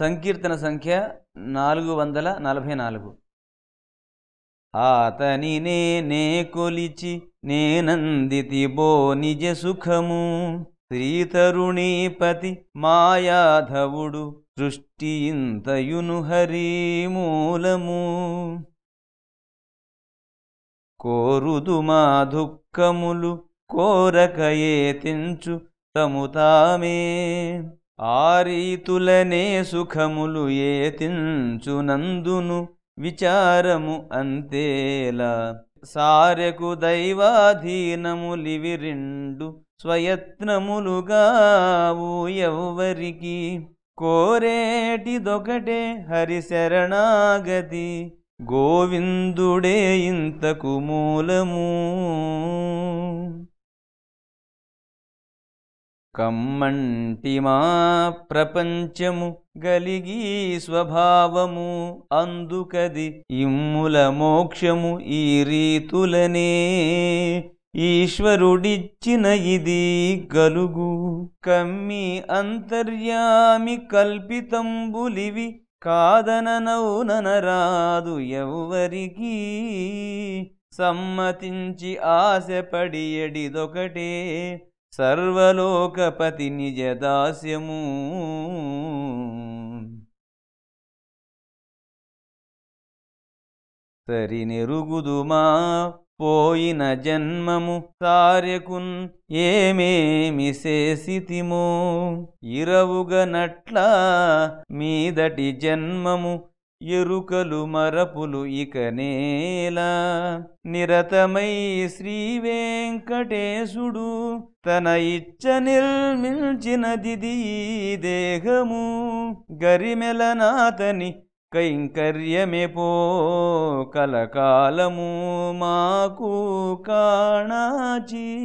సంకీర్తన సంఖ్య నాలుగు వందల నలభై నాలుగు. ఆతని నే కొలిచి నేనందితి బో నిజ సుఖము. శ్రీతరుణీపతి మాయాధవుడు సృష్టి ఇంతయును హరి మూలము. కోరుదు మా దుఃఖములు కోరకయే తెంచు తము తామే. ఆరీతులనే సుఖములు ఏతించునందును విచారము అంతేలా. సారెకు దైవాధీనములివి రెండు స్వయత్నములుగావు ఎవ్వరికి కోరేటిదొకటే హరిశరణాగతి గోవిందుడే ఇంతకు మూలము. కమ్మంటి మా ప్రపంచము గలిగి స్వభావము అందుకది ఇమ్ముల మోక్షము ఈ రీతులనే ఈశ్వరుడిచ్చిన ఇది గలుగు కమ్మి అంతర్యామి కల్పితంబులివి కాదననౌననరాదు ఎవ్వరికీ సమ్మతించి ఆశపడి ఎడిదొకటే సర్వలోకపతి నిజ దాస్యము సరినెరుగుదుమా పోయిన జన్మము సార్యకున్ ఏమేమి చేసితిమో. ఇరవుగనట్లా మీదటి జన్మము ఎరుకలు మరపులు ఇక నేలా. నిరతమై శ్రీ వెంకటేశుడు తన ఇచ్చ నిర్మించినదిది దేహము. గరిమెలనాతని కైంకర్యమే పో కలకాలము మాకు కాణాచీ.